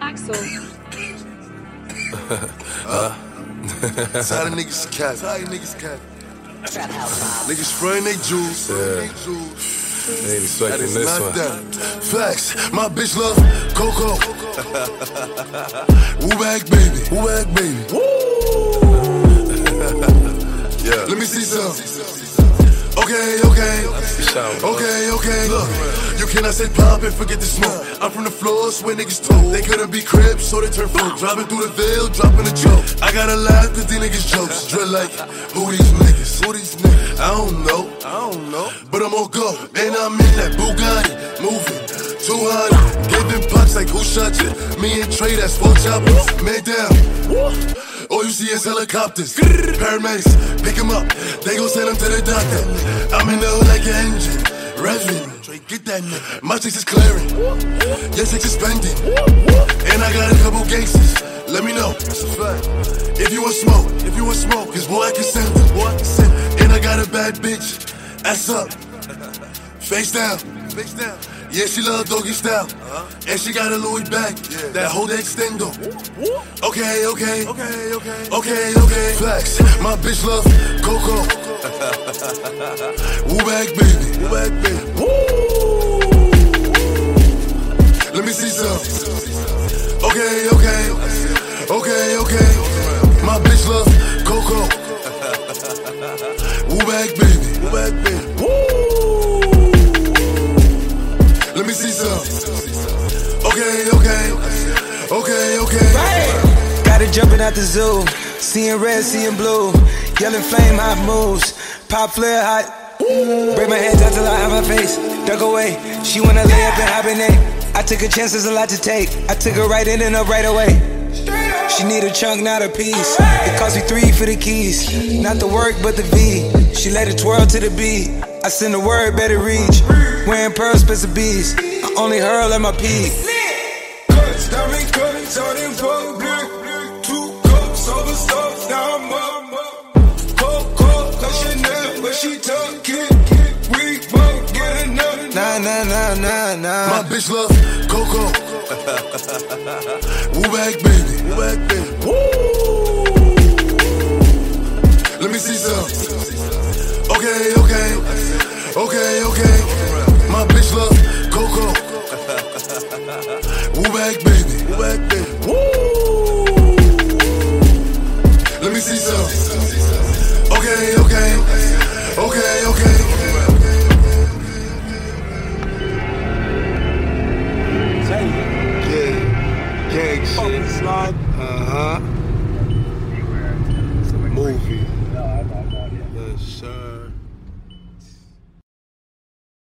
Axel. Tired of niggas cap. Tired of niggas cap. Niggas spraying they jewels. Yeah. They ain't That expecting is this not one. that. Facts. My bitch love Coco. Woo bag baby. Woo bag baby. Woo. Yeah. Let me see some. Okay, okay. Okay, okay. Look, you cannot say pop and forget the smoke. I'm from the floors where niggas talk. They couldn't be cribs, so they turn folk. Driving through the veil, dropping a joke. I gotta laugh at these niggas' jokes. Drill like, who these niggas? Who these niggas? I don't know. I don't know. But I'm on go. And I'm in that Bugatti. Moving. 200. Giving pucks like who shot you? Me and Trey, that's four choppers. Man down. All you see is helicopters. Paramedics, pick him up. They gon' send him to the doctor. I'm in the hood like an engine. Revving. Get that nigga. My chicks is clearing. Your chicks is spending. And I got a couple gangsters. Let me know. If you want smoke, if you want smoke, cause boy, I can send. And I got a bad bitch. Ass up. Face down. Face down. Yeah, she love doggy style. Uh-huh. And she got a Louis bag. That hold extendo. Okay, okay. Okay, okay. Okay, okay. Flex. My bitch love Coco. Woo bag baby. Woo bag baby. Let me see some. Okay, okay. Okay, okay. My bitch love Jumping out the zoo. Seeing red, seeing blue. Yelling flame, hot moves. Pop flare, hot. Break my hands out till I have my face. Duck away. She wanna lay up and hibernate. I took a chance, there's a lot to take. I took her right in and up right away. She need a chunk, not a piece. It cost me three for the keys. Not the work, but the V. She let it twirl to the beat. I send a word, better reach. Wearing pearls, special bees. I only hurl at my peak. Cuts, out in public. She talking. We won't get enough. Nah, nah, nah, nah, nah. My bitch love Coco. Woo bag baby. Woo bag baby. Let me see some. Shit. Uh huh. Movie. Yes, sir.